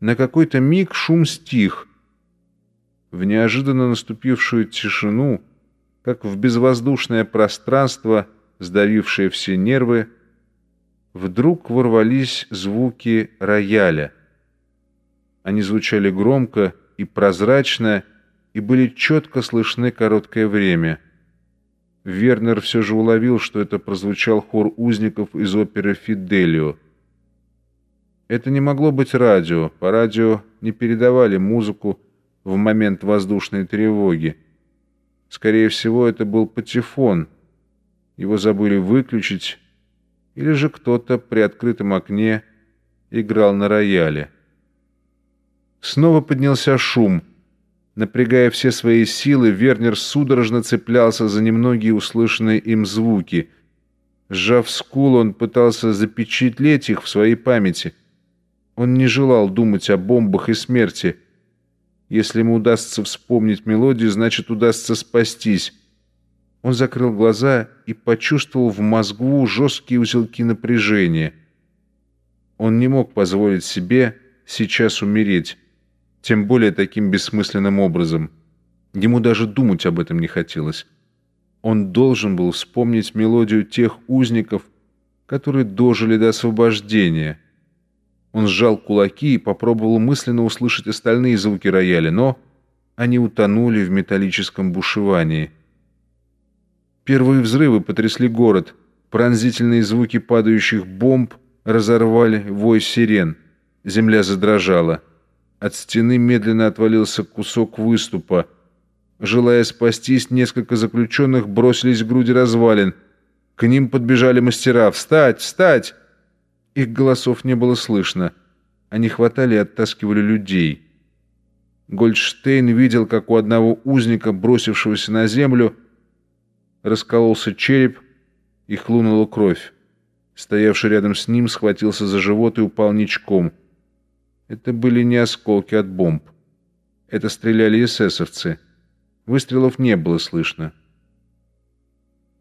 На какой-то миг шум стих. В неожиданно наступившую тишину, как в безвоздушное пространство, сдавившее все нервы, вдруг ворвались звуки рояля. Они звучали громко и прозрачно, и были четко слышны короткое время. Вернер все же уловил, что это прозвучал хор узников из оперы «Фиделио». Это не могло быть радио. По радио не передавали музыку в момент воздушной тревоги. Скорее всего, это был патефон. Его забыли выключить, или же кто-то при открытом окне играл на рояле. Снова поднялся шум. Напрягая все свои силы, Вернер судорожно цеплялся за немногие услышанные им звуки. Сжав скул, он пытался запечатлеть их в своей памяти — он не желал думать о бомбах и смерти. Если ему удастся вспомнить мелодию, значит, удастся спастись. Он закрыл глаза и почувствовал в мозгу жесткие узелки напряжения. Он не мог позволить себе сейчас умереть, тем более таким бессмысленным образом. Ему даже думать об этом не хотелось. Он должен был вспомнить мелодию тех узников, которые дожили до освобождения — он сжал кулаки и попробовал мысленно услышать остальные звуки рояля, но они утонули в металлическом бушевании. Первые взрывы потрясли город. Пронзительные звуки падающих бомб разорвали вой сирен. Земля задрожала. От стены медленно отвалился кусок выступа. Желая спастись, несколько заключенных бросились в груди развалин. К ним подбежали мастера. «Встать! Встать!» Их голосов не было слышно. Они хватали и оттаскивали людей. Гольдштейн видел, как у одного узника, бросившегося на землю, раскололся череп и хлунула кровь. Стоявший рядом с ним схватился за живот и упал ничком. Это были не осколки от бомб. Это стреляли эсэсовцы. Выстрелов не было слышно.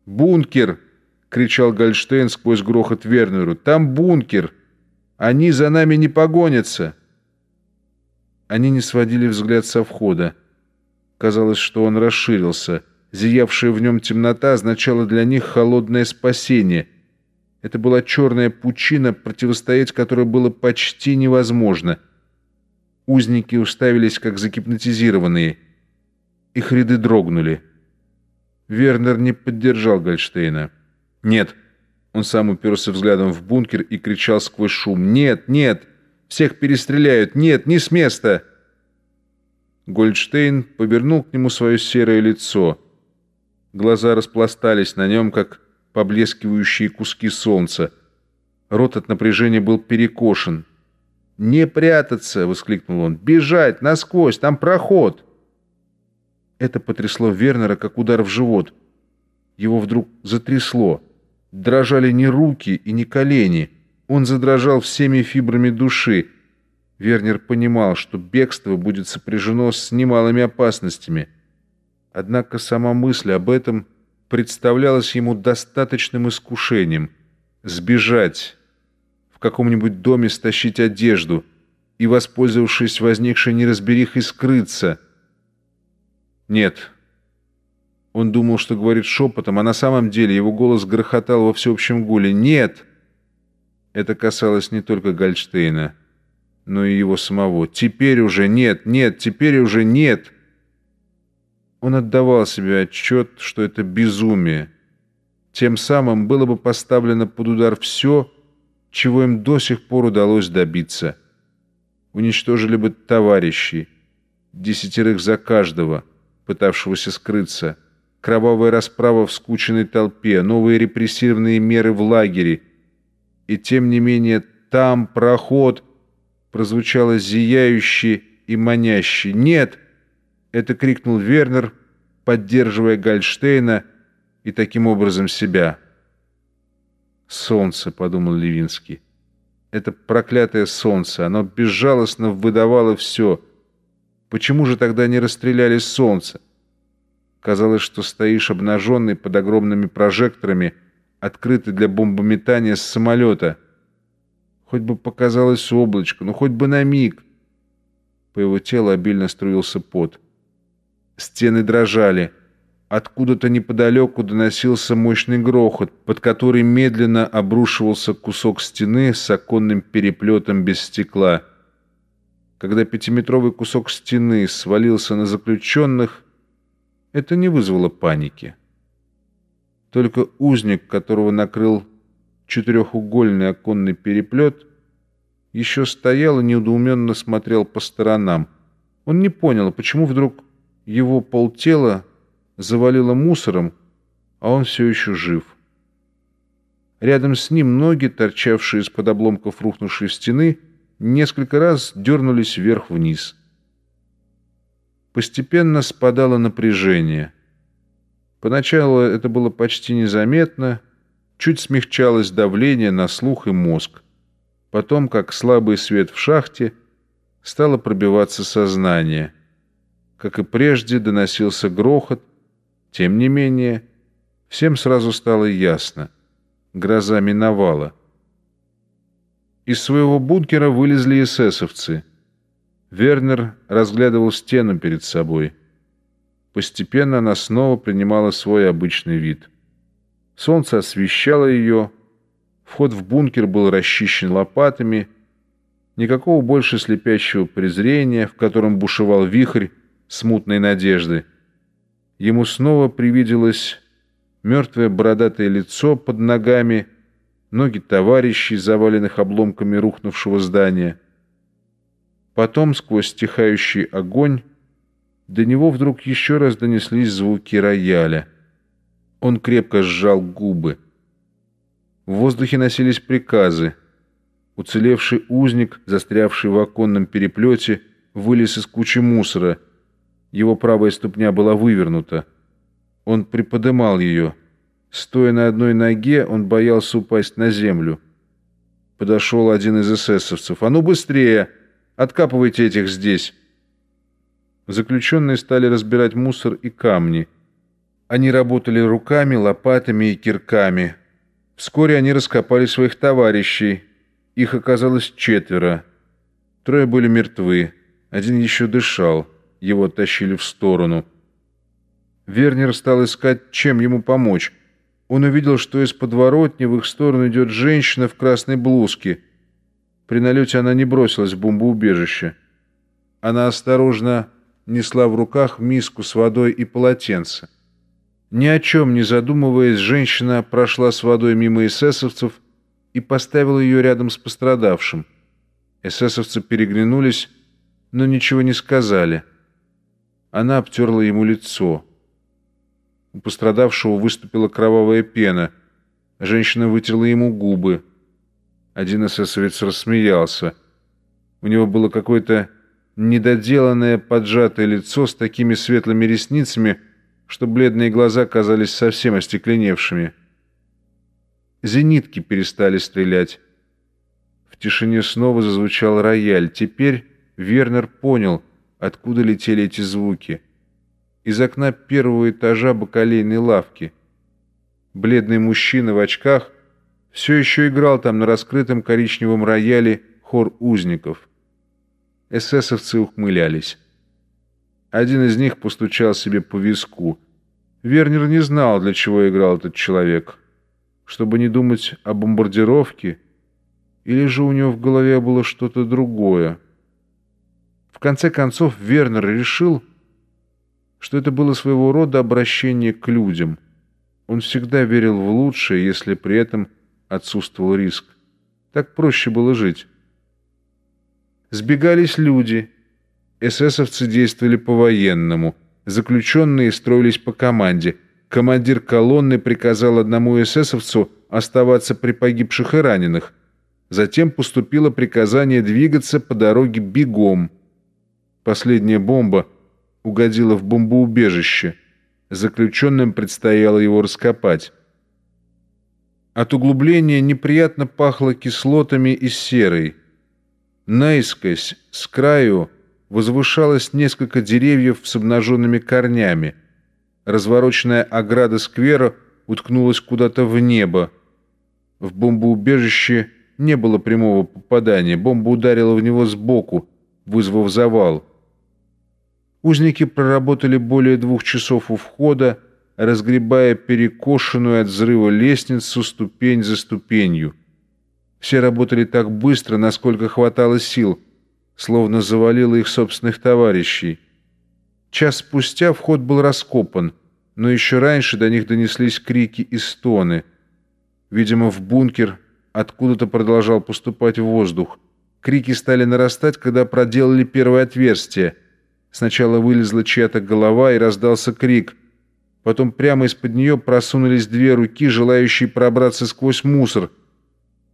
«Бункер!» — кричал Гольштейн сквозь грохот Вернеру. «Там бункер! Они за нами не погонятся!» Они не сводили взгляд со входа. Казалось, что он расширился. Зиявшая в нем темнота означала для них холодное спасение. Это была черная пучина, противостоять которой было почти невозможно. Узники уставились, как загипнотизированные. Их ряды дрогнули. Вернер не поддержал Гольштейна. «Нет». Он сам уперся взглядом в бункер и кричал сквозь шум. «Нет, нет! Всех перестреляют! Нет, не с места!» Гольдштейн повернул к нему свое серое лицо. Глаза распластались на нем, как поблескивающие куски солнца. Рот от напряжения был перекошен. «Не прятаться!» — воскликнул он. «Бежать! Насквозь! Там проход!» Это потрясло Вернера, как удар в живот. Его вдруг затрясло. Дрожали не руки и не колени. Он задрожал всеми фибрами души. Вернер понимал, что бегство будет сопряжено с немалыми опасностями. Однако сама мысль об этом представлялась ему достаточным искушением. Сбежать, в каком-нибудь доме стащить одежду и, воспользовавшись возникшей неразберихой, скрыться. Нет, он думал, что говорит шепотом, а на самом деле его голос грохотал во всеобщем гуле. «Нет!» Это касалось не только Гольштейна, но и его самого. «Теперь уже нет! Нет! Теперь уже нет!» Он отдавал себе отчет, что это безумие. Тем самым было бы поставлено под удар все, чего им до сих пор удалось добиться. Уничтожили бы товарищей, десятерых за каждого, пытавшегося скрыться – кровавая расправа в скученной толпе, новые репрессивные меры в лагере. И тем не менее там проход прозвучало зияющий и манящий. «Нет!» — это крикнул Вернер, поддерживая Гальштейна и таким образом себя. «Солнце», — подумал Левинский. «Это проклятое солнце, оно безжалостно выдавало все. Почему же тогда не расстреляли солнце? Казалось, что стоишь обнаженный под огромными прожекторами, открытый для бомбометания с самолета. Хоть бы показалось облачко, ну хоть бы на миг. По его телу обильно струился пот. Стены дрожали. Откуда-то неподалеку доносился мощный грохот, под который медленно обрушивался кусок стены с оконным переплетом без стекла. Когда пятиметровый кусок стены свалился на заключенных, это не вызвало паники. Только узник, которого накрыл четырехугольный оконный переплет, еще стоял и недоуменно смотрел по сторонам. Он не понял, почему вдруг его полтела завалило мусором, а он все еще жив. Рядом с ним ноги, торчавшие из-под обломков рухнувшей стены, несколько раз дернулись вверх-вниз. Постепенно спадало напряжение. Поначалу это было почти незаметно, чуть смягчалось давление на слух и мозг. Потом, как слабый свет в шахте, стало пробиваться сознание. Как и прежде, доносился грохот. Тем не менее, всем сразу стало ясно. Гроза миновала. Из своего бункера вылезли эсэсовцы. Вернер разглядывал стену перед собой. Постепенно она снова принимала свой обычный вид. Солнце освещало ее, вход в бункер был расчищен лопатами, никакого больше слепящего презрения, в котором бушевал вихрь смутной надежды. Ему снова привиделось мертвое бородатое лицо под ногами, ноги товарищей, заваленных обломками рухнувшего здания. Потом, сквозь стихающий огонь, до него вдруг еще раз донеслись звуки рояля. Он крепко сжал губы. В воздухе носились приказы. Уцелевший узник, застрявший в оконном переплете, вылез из кучи мусора. Его правая ступня была вывернута. Он приподымал ее — Стоя на одной ноге, он боялся упасть на землю. Подошел один из эсэсовцев. «А ну быстрее! Откапывайте этих здесь!» Заключенные стали разбирать мусор и камни. Они работали руками, лопатами и кирками. Вскоре они раскопали своих товарищей. Их оказалось четверо. Трое были мертвы. Один еще дышал. Его тащили в сторону. Вернер стал искать, чем ему помочь. Он увидел, что из подворотни в их сторону идет женщина в красной блузке. При налете она не бросилась в бомбоубежище. Она осторожно несла в руках миску с водой и полотенце. Ни о чем не задумываясь, женщина прошла с водой мимо эсэсовцев и поставила ее рядом с пострадавшим. Эсэсовцы переглянулись, но ничего не сказали. Она обтерла ему лицо. У пострадавшего выступила кровавая пена. Женщина вытерла ему губы. Один эсэсовец рассмеялся. У него было какое-то недоделанное поджатое лицо с такими светлыми ресницами, что бледные глаза казались совсем остекленевшими. Зенитки перестали стрелять. В тишине снова зазвучал рояль. Теперь Вернер понял, откуда летели эти звуки — из окна первого этажа бакалейной лавки. Бледный мужчина в очках все еще играл там на раскрытом коричневом рояле хор узников. Эсэсовцы ухмылялись. Один из них постучал себе по виску. Вернер не знал, для чего играл этот человек. Чтобы не думать о бомбардировке, или же у него в голове было что-то другое. В конце концов Вернер решил, что это было своего рода обращение к людям. Он всегда верил в лучшее, если при этом отсутствовал риск. Так проще было жить. Сбегались люди. Эсэсовцы действовали по-военному. Заключенные строились по команде. Командир колонны приказал одному эсэсовцу оставаться при погибших и раненых. Затем поступило приказание двигаться по дороге бегом. Последняя бомба — угодила в бомбоубежище. Заключенным предстояло его раскопать. От углубления неприятно пахло кислотами и серой. Наискось, с краю, возвышалось несколько деревьев с обнаженными корнями. Развороченная ограда сквера уткнулась куда-то в небо. В бомбоубежище не было прямого попадания. Бомба ударила в него сбоку, вызвав завал. Узники проработали более двух часов у входа, разгребая перекошенную от взрыва лестницу ступень за ступенью. Все работали так быстро, насколько хватало сил, словно завалило их собственных товарищей. Час спустя вход был раскопан, но еще раньше до них донеслись крики и стоны. Видимо, в бункер откуда-то продолжал поступать воздух. Крики стали нарастать, когда проделали первое отверстие. Сначала вылезла чья-то голова и раздался крик. Потом прямо из-под нее просунулись две руки, желающие пробраться сквозь мусор.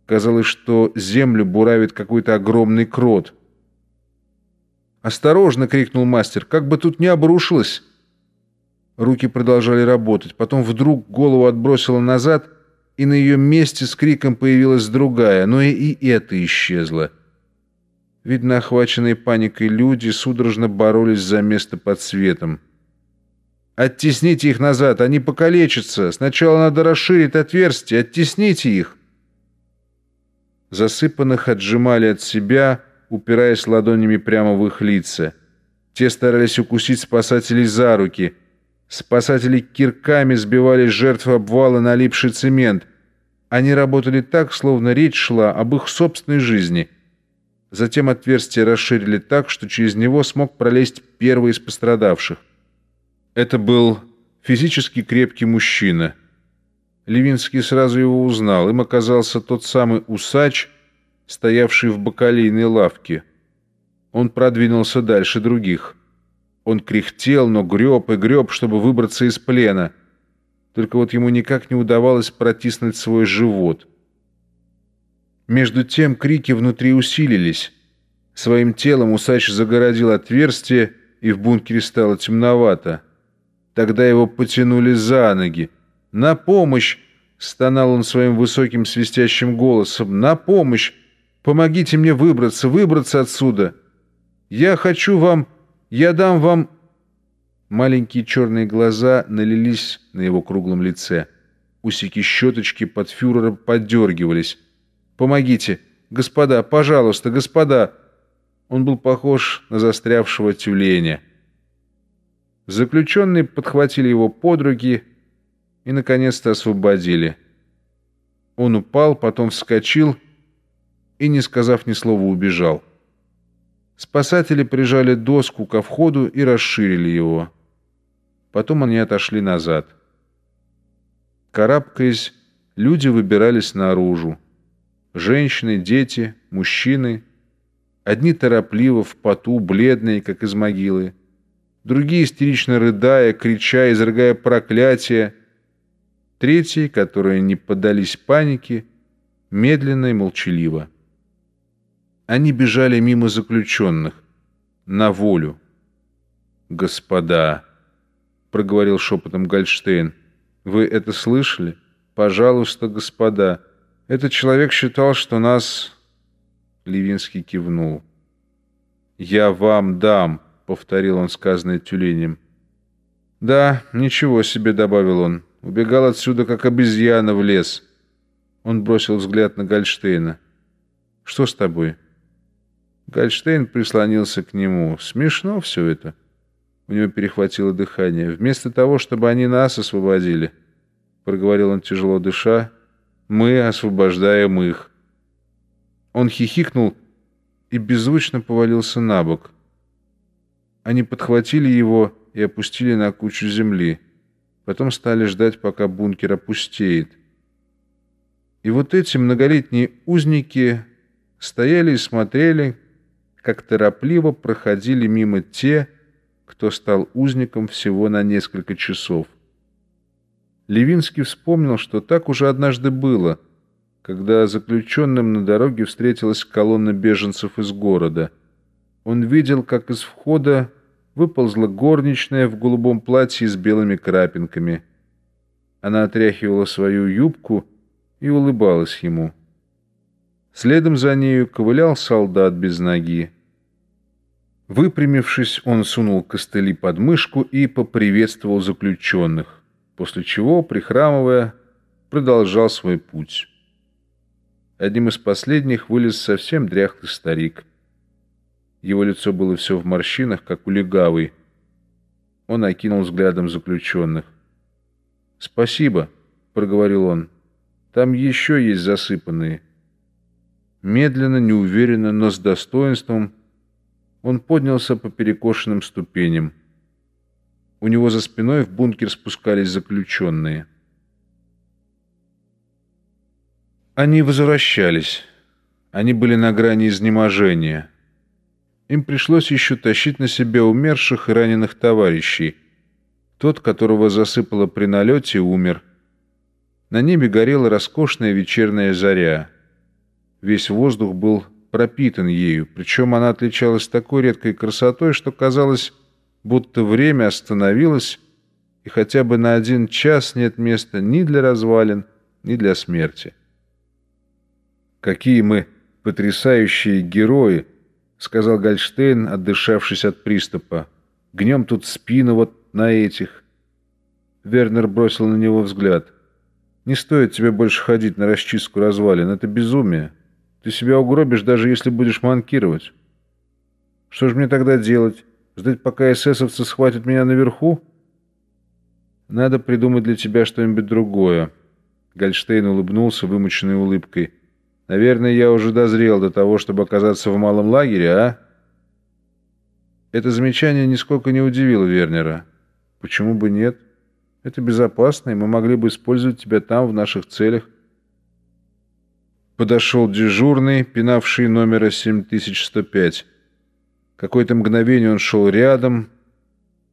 Казалось, что землю буравит какой-то огромный крот. «Осторожно!» — крикнул мастер. «Как бы тут не обрушилось!» Руки продолжали работать. Потом вдруг голову отбросило назад, и на ее месте с криком появилась другая, но и это исчезло. Видно, охваченные паникой люди судорожно боролись за место под светом. «Оттесните их назад, они покалечатся. Сначала надо расширить отверстие, оттесните их!» Засыпанных отжимали от себя, упираясь ладонями прямо в их лица. Те старались укусить спасателей за руки. Спасатели кирками сбивали жертв обвала налипший цемент. Они работали так, словно речь шла об их собственной жизни. Затем отверстие расширили так, что через него смог пролезть первый из пострадавших. Это был физически крепкий мужчина. Левинский сразу его узнал. Им оказался тот самый усач, стоявший в бакалейной лавке. Он продвинулся дальше других. Он кряхтел, но греб и греб, чтобы выбраться из плена. Только вот ему никак не удавалось протиснуть свой живот. Между тем крики внутри усилились. Своим телом усач загородил отверстие, и в бункере стало темновато. Тогда его потянули за ноги. «На помощь!» — стонал он своим высоким свистящим голосом. «На помощь! Помогите мне выбраться, выбраться отсюда. Я хочу вам... Я дам вам...» Маленькие черные глаза налились на его круглом лице. Усики щеточки под фюрера поддергивались. «Помогите! Господа, пожалуйста, господа!» Он был похож на застрявшего тюленя. Заключенные подхватили его под руки и, наконец-то, освободили. Он упал, потом вскочил и, не сказав ни слова, убежал. Спасатели прижали доску ко входу и расширили его. Потом они отошли назад. Карабкаясь, люди выбирались наружу. Женщины, дети, мужчины. Одни торопливо, в поту, бледные, как из могилы. Другие истерично рыдая, крича, изрыгая проклятия. Третьи, которые не поддались панике, медленно и молчаливо. Они бежали мимо заключенных, на волю. «Господа», — проговорил шепотом Гольштейн, — «вы это слышали? Пожалуйста, господа. Этот человек считал, что нас...» Левинский кивнул. «Я вам дам», — повторил он сказанное тюленем. «Да, ничего себе», — добавил он. «Убегал отсюда, как обезьяна в лес». Он бросил взгляд на Гольштейна. «Что с тобой?» Гольштейн прислонился к нему. Смешно все это. У него перехватило дыхание. Вместо того, чтобы они нас освободили, проговорил он тяжело дыша, мы освобождаем их. Он хихикнул и беззвучно повалился на бок. Они подхватили его и опустили на кучу земли. Потом стали ждать, пока бункер опустеет. И вот эти многолетние узники стояли и смотрели, как торопливо проходили мимо те, кто стал узником всего на несколько часов. Левинский вспомнил, что так уже однажды было, когда заключенным на дороге встретилась колонна беженцев из города. Он видел, как из входа выползла горничная в голубом платье с белыми крапинками. Она отряхивала свою юбку и улыбалась ему. Следом за нею ковылял солдат без ноги. Выпрямившись, он сунул костыли под мышку и поприветствовал заключенных, после чего, прихрамывая, продолжал свой путь. Одним из последних вылез совсем дряхлый старик. Его лицо было все в морщинах, как у легавой. Он окинул взглядом заключенных. «Спасибо», — проговорил он. «Там еще есть засыпанные». Медленно, неуверенно, но с достоинством он поднялся по перекошенным ступеням. У него за спиной в бункер спускались заключенные. Они возвращались. Они были на грани изнеможения. Им пришлось еще тащить на себе умерших и раненых товарищей. Тот, которого засыпало при налете, умер. На небе горела роскошная вечерняя заря. Весь воздух был пропитан ею, причем она отличалась такой редкой красотой, что казалось, будто время остановилось, и хотя бы на один час нет места ни для развалин, ни для смерти. «Какие мы потрясающие герои!» — сказал Гольштейн, отдышавшись от приступа. «Гнем тут спину вот на этих». Вернер бросил на него взгляд. «Не стоит тебе больше ходить на расчистку развалин. Это безумие». Ты себя угробишь, даже если будешь манкировать. Что же мне тогда делать? Ждать, пока эсэсовцы схватят меня наверху? Надо придумать для тебя что-нибудь другое. Гольштейн улыбнулся вымученной улыбкой. Наверное, я уже дозрел до того, чтобы оказаться в малом лагере, а? Это замечание нисколько не удивило Вернера. Почему бы нет? Это безопасно, и мы могли бы использовать тебя там, в наших целях. Подошел дежурный, пинавший номера 7105. Какое-то мгновение он шел рядом,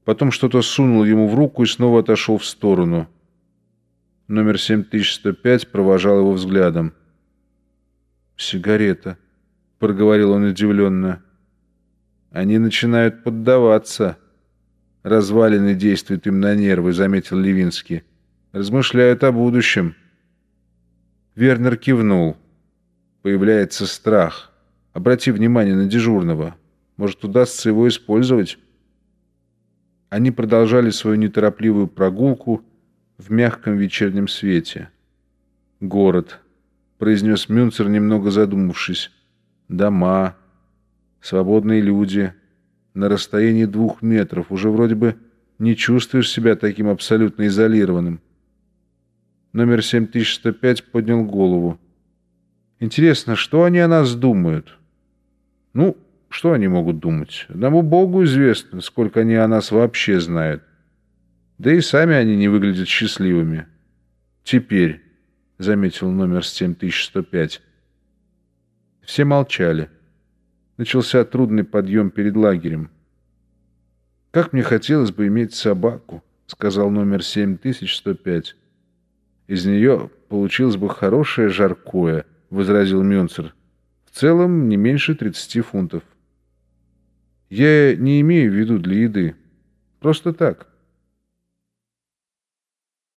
потом что-то сунул ему в руку и снова отошел в сторону. Номер 7105 провожал его взглядом. «Сигарета», — проговорил он удивленно. «Они начинают поддаваться». «Развалины действуют им на нервы», — заметил Левинский. «Размышляют о будущем». Вернер кивнул. Появляется страх. Обрати внимание на дежурного. Может, удастся его использовать? Они продолжали свою неторопливую прогулку в мягком вечернем свете. «Город», — произнес Мюнцер, немного задумавшись. «Дома, свободные люди. На расстоянии двух метров уже вроде бы не чувствуешь себя таким абсолютно изолированным». Номер 7105 поднял голову. Интересно, что они о нас думают? Ну, что они могут думать? Одному Богу известно, сколько они о нас вообще знают. Да и сами они не выглядят счастливыми. Теперь, — заметил номер 7105. Все молчали. Начался трудный подъем перед лагерем. «Как мне хотелось бы иметь собаку», — сказал номер 7105. «Из нее получилось бы хорошее жаркое». — возразил Мюнцер. «В целом не меньше 30 фунтов». «Я не имею в виду для еды. Просто так».